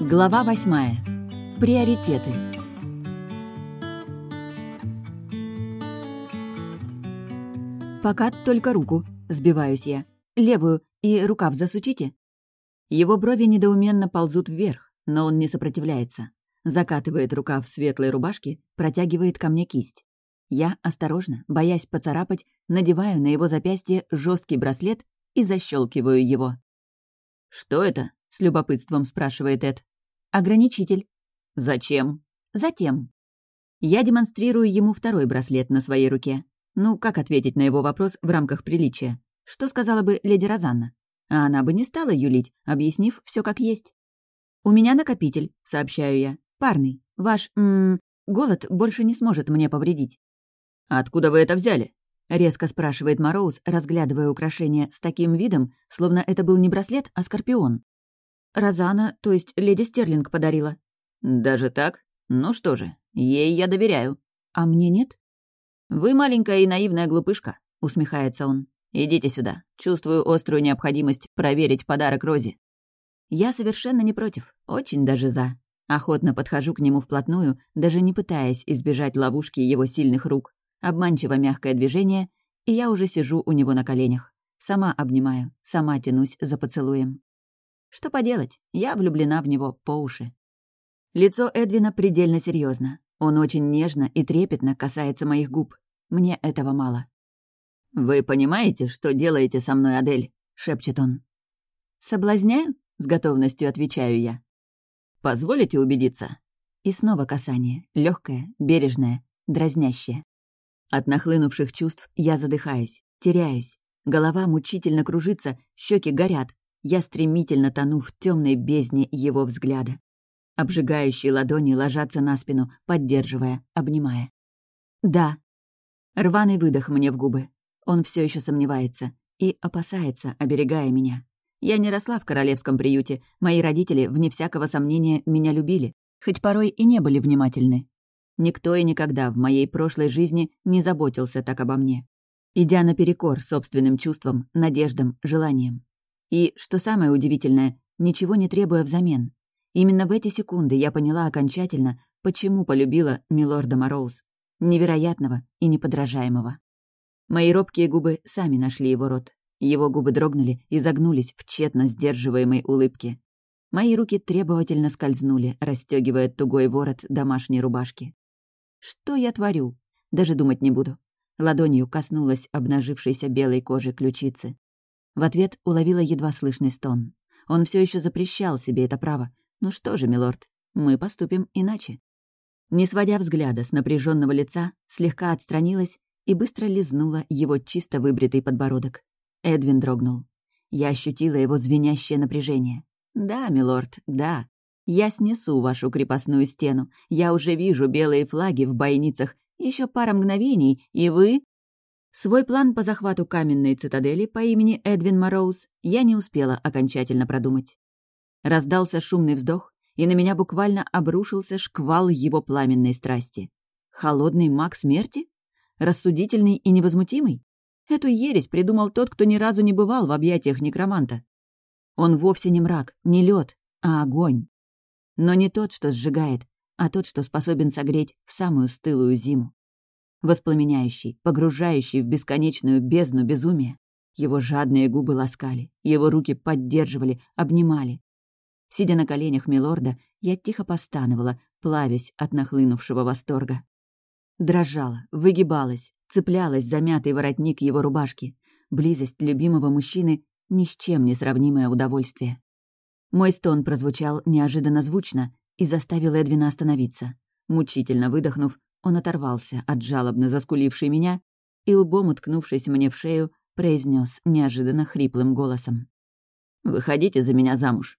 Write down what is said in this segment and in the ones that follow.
Глава восьмая. Приоритеты. Пока только руку, сбиваюсь я. Левую и рукав засучите. Его брови недоуменно ползут вверх, но он не сопротивляется. Закатывает рукав светлой рубашки, протягивает ко мне кисть. Я осторожно, боясь поцарапать, надеваю на его запястье жесткий браслет и защелкиваю его. «Что это?» — с любопытством спрашивает Эд. «Ограничитель». «Зачем?» «Затем». Я демонстрирую ему второй браслет на своей руке. Ну, как ответить на его вопрос в рамках приличия? Что сказала бы леди Розанна? А она бы не стала юлить, объяснив все как есть. «У меня накопитель», — сообщаю я. «Парный. Ваш, м -м, голод больше не сможет мне повредить». «Откуда вы это взяли?» — резко спрашивает Мороуз, разглядывая украшение с таким видом, словно это был не браслет, а скорпион. Розана, то есть леди Стерлинг, подарила. «Даже так? Ну что же, ей я доверяю». «А мне нет?» «Вы маленькая и наивная глупышка», — усмехается он. «Идите сюда. Чувствую острую необходимость проверить подарок Розе». Я совершенно не против, очень даже за. Охотно подхожу к нему вплотную, даже не пытаясь избежать ловушки его сильных рук. Обманчиво мягкое движение, и я уже сижу у него на коленях. Сама обнимаю, сама тянусь за поцелуем. Что поделать, я влюблена в него по уши. Лицо Эдвина предельно серьезно. Он очень нежно и трепетно касается моих губ. Мне этого мало. «Вы понимаете, что делаете со мной, Адель?» — шепчет он. «Соблазняю?» — с готовностью отвечаю я. «Позволите убедиться?» И снова касание, легкое, бережное, дразнящее. От нахлынувших чувств я задыхаюсь, теряюсь. Голова мучительно кружится, щеки горят, я стремительно тону в темной бездне его взгляда. Обжигающие ладони ложатся на спину, поддерживая, обнимая. «Да». Рваный выдох мне в губы. Он все еще сомневается и опасается, оберегая меня. Я не росла в королевском приюте, мои родители, вне всякого сомнения, меня любили, хоть порой и не были внимательны. Никто и никогда в моей прошлой жизни не заботился так обо мне. Идя наперекор собственным чувствам, надеждам, желаниям. И, что самое удивительное, ничего не требуя взамен. Именно в эти секунды я поняла окончательно, почему полюбила милорда Мороуз. Невероятного и неподражаемого. Мои робкие губы сами нашли его рот. Его губы дрогнули и загнулись в тщетно сдерживаемой улыбке. Мои руки требовательно скользнули, расстегивая тугой ворот домашней рубашки. Что я творю? Даже думать не буду. Ладонью коснулась обнажившейся белой кожи ключицы. В ответ уловила едва слышный стон. Он все еще запрещал себе это право. Ну что же, милорд, мы поступим иначе. Не сводя взгляда с напряженного лица, слегка отстранилась и быстро лизнула его чисто выбритый подбородок. Эдвин дрогнул. Я ощутила его звенящее напряжение. «Да, милорд, да. Я снесу вашу крепостную стену. Я уже вижу белые флаги в бойницах. Еще пара мгновений, и вы Свой план по захвату каменной цитадели по имени Эдвин Мороуз я не успела окончательно продумать. Раздался шумный вздох, и на меня буквально обрушился шквал его пламенной страсти. Холодный маг смерти? Рассудительный и невозмутимый? Эту ересь придумал тот, кто ни разу не бывал в объятиях некроманта. Он вовсе не мрак, не лед, а огонь. Но не тот, что сжигает, а тот, что способен согреть в самую стылую зиму воспламеняющий, погружающий в бесконечную бездну безумия. Его жадные губы ласкали, его руки поддерживали, обнимали. Сидя на коленях милорда, я тихо постановала, плавясь от нахлынувшего восторга. Дрожала, выгибалась, цеплялась за мятый воротник его рубашки. Близость любимого мужчины — ни с чем не сравнимое удовольствие. Мой стон прозвучал неожиданно звучно и заставил Эдвина остановиться. Мучительно выдохнув, он оторвался от жалобно заскулившей меня и, лбом уткнувшись мне в шею, произнес неожиданно хриплым голосом. «Выходите за меня замуж».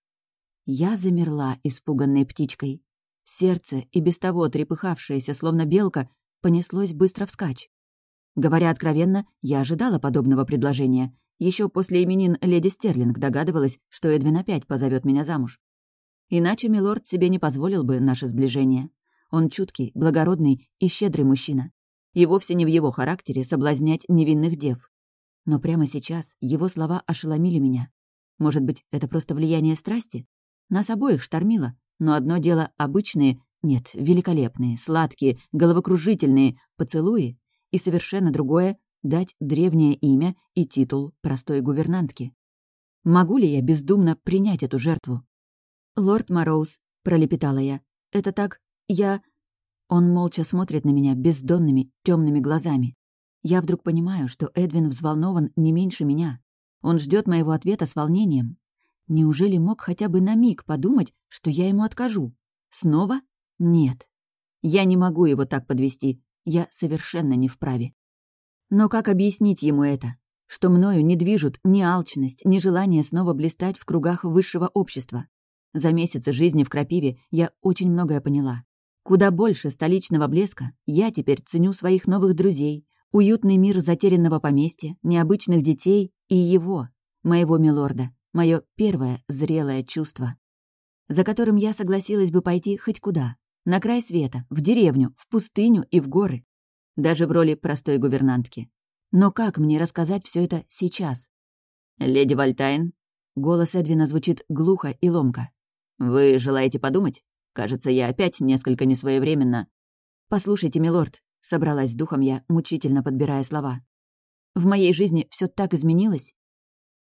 Я замерла, испуганной птичкой. Сердце, и без того трепыхавшееся, словно белка, понеслось быстро вскачь. Говоря откровенно, я ожидала подобного предложения. Еще после именин леди Стерлинг догадывалась, что Эдвин опять позовет меня замуж. Иначе милорд себе не позволил бы наше сближение. Он чуткий, благородный и щедрый мужчина. И вовсе не в его характере соблазнять невинных дев. Но прямо сейчас его слова ошеломили меня. Может быть, это просто влияние страсти? Нас обоих штормило, но одно дело обычные, нет, великолепные, сладкие, головокружительные поцелуи, и совершенно другое — дать древнее имя и титул простой гувернантки. Могу ли я бездумно принять эту жертву? «Лорд Мороуз», — пролепетала я, — «это так... я...» Он молча смотрит на меня бездонными, темными глазами. Я вдруг понимаю, что Эдвин взволнован не меньше меня. Он ждет моего ответа с волнением. Неужели мог хотя бы на миг подумать, что я ему откажу? Снова? Нет. Я не могу его так подвести. Я совершенно не вправе. Но как объяснить ему это? Что мною не движут ни алчность, ни желание снова блистать в кругах высшего общества. За месяцы жизни в Крапиве я очень многое поняла. Куда больше столичного блеска я теперь ценю своих новых друзей, уютный мир затерянного поместья, необычных детей и его, моего милорда, мое первое зрелое чувство, за которым я согласилась бы пойти хоть куда, на край света, в деревню, в пустыню и в горы, даже в роли простой гувернантки. Но как мне рассказать все это сейчас? «Леди Вальтайн?» Голос Эдвина звучит глухо и ломко. «Вы желаете подумать?» Кажется, я опять несколько несвоевременно. «Послушайте, милорд», — собралась духом я, мучительно подбирая слова. «В моей жизни все так изменилось».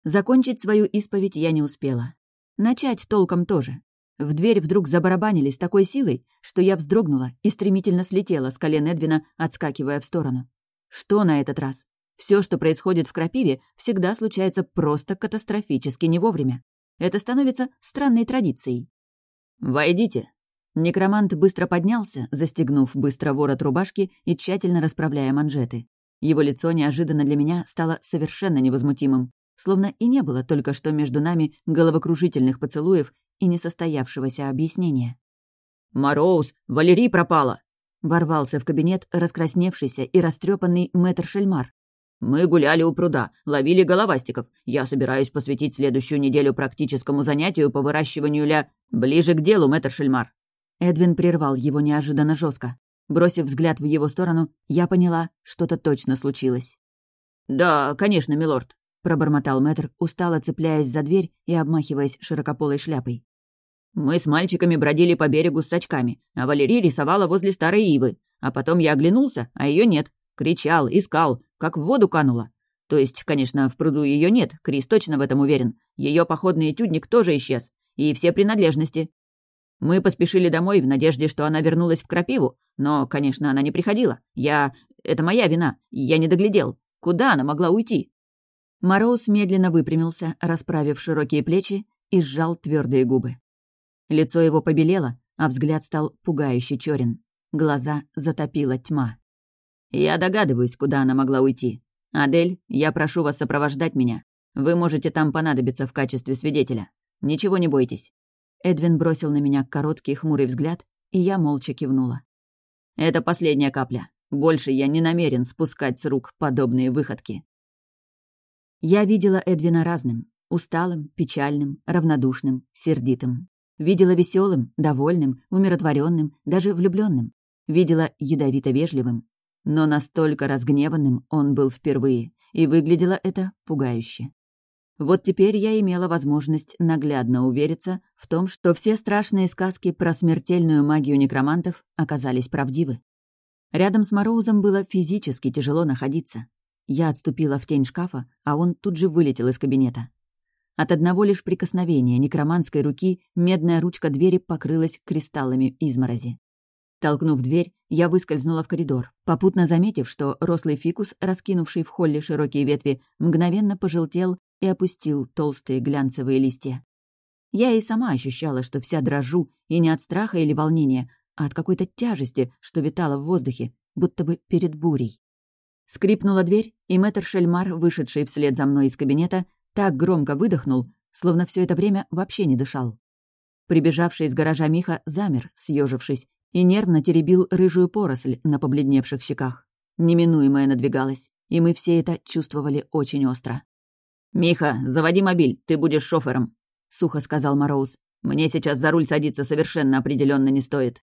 Закончить свою исповедь я не успела. Начать толком тоже. В дверь вдруг забарабанили с такой силой, что я вздрогнула и стремительно слетела с колен Эдвина, отскакивая в сторону. Что на этот раз? Все, что происходит в Крапиве, всегда случается просто катастрофически не вовремя. Это становится странной традицией. «Войдите», Некромант быстро поднялся, застегнув быстро ворот рубашки и тщательно расправляя манжеты. Его лицо неожиданно для меня стало совершенно невозмутимым, словно и не было только что между нами головокружительных поцелуев и несостоявшегося объяснения. «Мороз, Валерий пропала!» Ворвался в кабинет раскрасневшийся и растрепанный мэтр Шельмар. «Мы гуляли у пруда, ловили головастиков. Я собираюсь посвятить следующую неделю практическому занятию по выращиванию ля... Ближе к делу, мэтр Шельмар!» Эдвин прервал его неожиданно жестко. Бросив взгляд в его сторону, я поняла, что-то точно случилось. «Да, конечно, милорд», — пробормотал мэтр, устало цепляясь за дверь и обмахиваясь широкополой шляпой. «Мы с мальчиками бродили по берегу с сачками, а Валерий рисовала возле старой ивы. А потом я оглянулся, а ее нет. Кричал, искал, как в воду канула. То есть, конечно, в пруду ее нет, Крис точно в этом уверен. Ее походный этюдник тоже исчез. И все принадлежности. Мы поспешили домой в надежде, что она вернулась в Крапиву, но, конечно, она не приходила. Я... Это моя вина. Я не доглядел. Куда она могла уйти?» Мороз медленно выпрямился, расправив широкие плечи, и сжал твердые губы. Лицо его побелело, а взгляд стал пугающе черен. Глаза затопила тьма. «Я догадываюсь, куда она могла уйти. Адель, я прошу вас сопровождать меня. Вы можете там понадобиться в качестве свидетеля. Ничего не бойтесь. Эдвин бросил на меня короткий хмурый взгляд, и я молча кивнула. «Это последняя капля. Больше я не намерен спускать с рук подобные выходки». Я видела Эдвина разным. Усталым, печальным, равнодушным, сердитым. Видела веселым, довольным, умиротворенным, даже влюбленным. Видела ядовито-вежливым. Но настолько разгневанным он был впервые, и выглядело это пугающе. Вот теперь я имела возможность наглядно увериться в том, что все страшные сказки про смертельную магию некромантов оказались правдивы. Рядом с Мороузом было физически тяжело находиться. Я отступила в тень шкафа, а он тут же вылетел из кабинета. От одного лишь прикосновения некроманской руки медная ручка двери покрылась кристаллами изморози. Толкнув дверь, я выскользнула в коридор, попутно заметив, что рослый фикус, раскинувший в холле широкие ветви, мгновенно пожелтел и опустил толстые глянцевые листья. Я и сама ощущала, что вся дрожу, и не от страха или волнения, а от какой-то тяжести, что витала в воздухе, будто бы перед бурей. Скрипнула дверь, и мэтр Шельмар, вышедший вслед за мной из кабинета, так громко выдохнул, словно все это время вообще не дышал. Прибежавший из гаража Миха замер, съежившись, и нервно теребил рыжую поросль на побледневших щеках. Неминуемое надвигалось, и мы все это чувствовали очень остро. «Миха, заводи мобиль, ты будешь шофером», — сухо сказал Мороуз. «Мне сейчас за руль садиться совершенно определенно не стоит».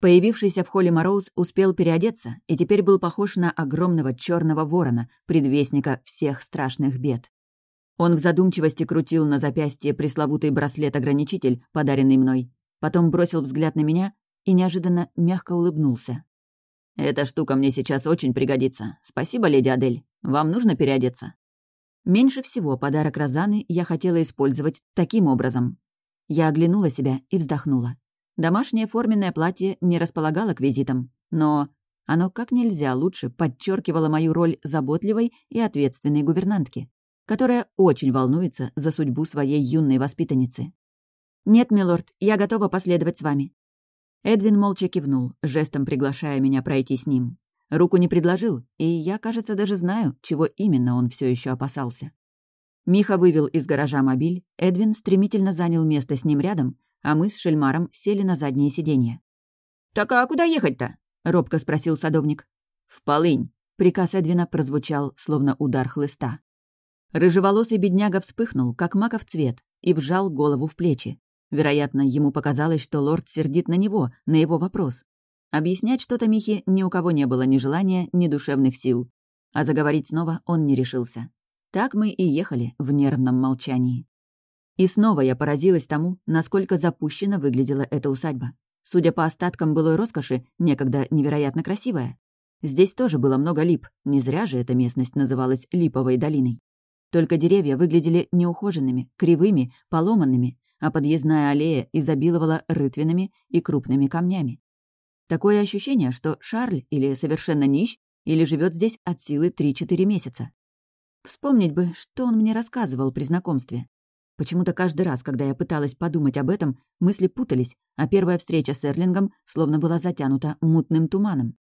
Появившийся в холле Мороуз успел переодеться и теперь был похож на огромного черного ворона, предвестника всех страшных бед. Он в задумчивости крутил на запястье пресловутый браслет-ограничитель, подаренный мной. потом бросил взгляд на меня и неожиданно мягко улыбнулся. «Эта штука мне сейчас очень пригодится. Спасибо, леди Адель. Вам нужно переодеться?» Меньше всего подарок Розаны я хотела использовать таким образом. Я оглянула себя и вздохнула. Домашнее форменное платье не располагало к визитам, но оно как нельзя лучше подчеркивало мою роль заботливой и ответственной гувернантки, которая очень волнуется за судьбу своей юной воспитанницы. «Нет, милорд, я готова последовать с вами». Эдвин молча кивнул, жестом приглашая меня пройти с ним. Руку не предложил, и я, кажется, даже знаю, чего именно он все еще опасался. Миха вывел из гаража мобиль, Эдвин стремительно занял место с ним рядом, а мы с Шельмаром сели на заднее сиденье. «Так а куда ехать-то?» — робко спросил садовник. «В полынь», — приказ Эдвина прозвучал, словно удар хлыста. Рыжеволосый бедняга вспыхнул, как маков цвет, и вжал голову в плечи. Вероятно, ему показалось, что лорд сердит на него, на его вопрос. Объяснять что-то Михе ни у кого не было ни желания, ни душевных сил. А заговорить снова он не решился. Так мы и ехали в нервном молчании. И снова я поразилась тому, насколько запущенно выглядела эта усадьба. Судя по остаткам былой роскоши, некогда невероятно красивая. Здесь тоже было много лип, не зря же эта местность называлась Липовой долиной. Только деревья выглядели неухоженными, кривыми, поломанными, а подъездная аллея изобиловала рытвинами и крупными камнями. Такое ощущение, что Шарль или совершенно нищ, или живет здесь от силы 3-4 месяца. Вспомнить бы, что он мне рассказывал при знакомстве. Почему-то каждый раз, когда я пыталась подумать об этом, мысли путались, а первая встреча с Эрлингом словно была затянута мутным туманом.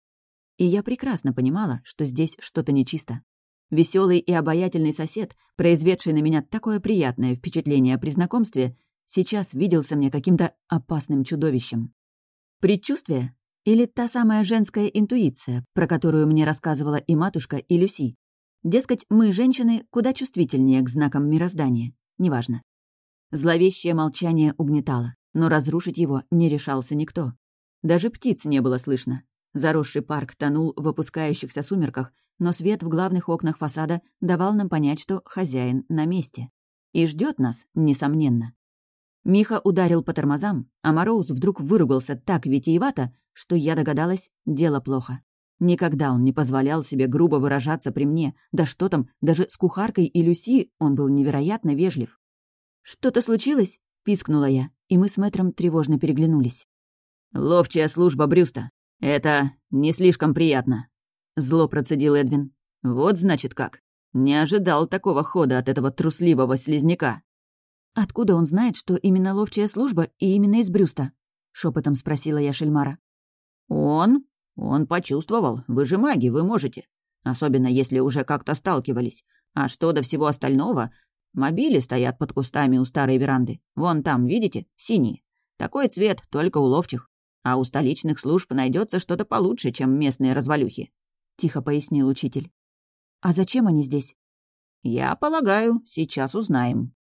И я прекрасно понимала, что здесь что-то нечисто. Веселый и обаятельный сосед, произведший на меня такое приятное впечатление при знакомстве, сейчас виделся мне каким-то опасным чудовищем. Предчувствие? Или та самая женская интуиция, про которую мне рассказывала и матушка, и Люси? Дескать, мы, женщины, куда чувствительнее к знакам мироздания. Неважно. Зловещее молчание угнетало, но разрушить его не решался никто. Даже птиц не было слышно. Заросший парк тонул в опускающихся сумерках, но свет в главных окнах фасада давал нам понять, что хозяин на месте. И ждет нас, несомненно. Миха ударил по тормозам, а Мороуз вдруг выругался так витиевато, что я догадалась, дело плохо. Никогда он не позволял себе грубо выражаться при мне, да что там, даже с кухаркой и Люси он был невероятно вежлив. «Что-то случилось?» — пискнула я, и мы с мэтром тревожно переглянулись. «Ловчая служба Брюста. Это не слишком приятно», Зло процедил Эдвин. «Вот значит как. Не ожидал такого хода от этого трусливого слизняка». «Откуда он знает, что именно ловчая служба и именно из Брюста?» — шепотом спросила я Шельмара. «Он? Он почувствовал. Вы же маги, вы можете. Особенно если уже как-то сталкивались. А что до всего остального? Мобили стоят под кустами у старой веранды. Вон там, видите, синий. Такой цвет только у ловчих. А у столичных служб найдется что-то получше, чем местные развалюхи. — тихо пояснил учитель. «А зачем они здесь?» «Я полагаю, сейчас узнаем».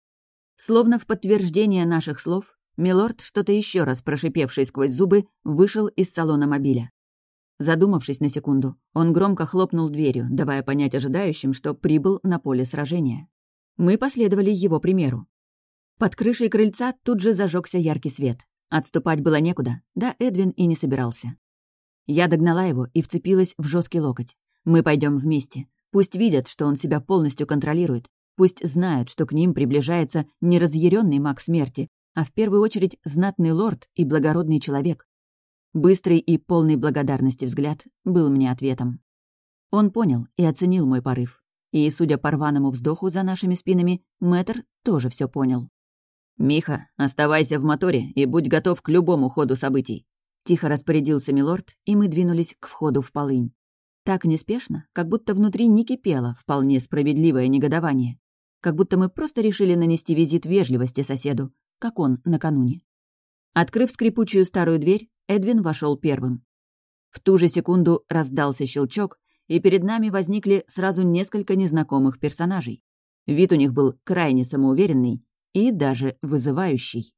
Словно в подтверждение наших слов, Милорд, что-то еще раз прошипевший сквозь зубы, вышел из салона мобиля. Задумавшись на секунду, он громко хлопнул дверью, давая понять ожидающим, что прибыл на поле сражения. Мы последовали его примеру. Под крышей крыльца тут же зажегся яркий свет. Отступать было некуда, да Эдвин и не собирался. Я догнала его и вцепилась в жесткий локоть. Мы пойдем вместе. Пусть видят, что он себя полностью контролирует. Пусть знают, что к ним приближается не разъяренный маг смерти, а в первую очередь знатный лорд и благородный человек. Быстрый и полный благодарности взгляд был мне ответом. Он понял и оценил мой порыв. И, судя по рваному вздоху за нашими спинами, мэтр тоже все понял. «Миха, оставайся в моторе и будь готов к любому ходу событий. Тихо распорядился милорд, и мы двинулись к входу в полынь. Так неспешно, как будто внутри не кипело вполне справедливое негодование. Как будто мы просто решили нанести визит вежливости соседу, как он накануне. Открыв скрипучую старую дверь, Эдвин вошел первым. В ту же секунду раздался щелчок, и перед нами возникли сразу несколько незнакомых персонажей. Вид у них был крайне самоуверенный и даже вызывающий.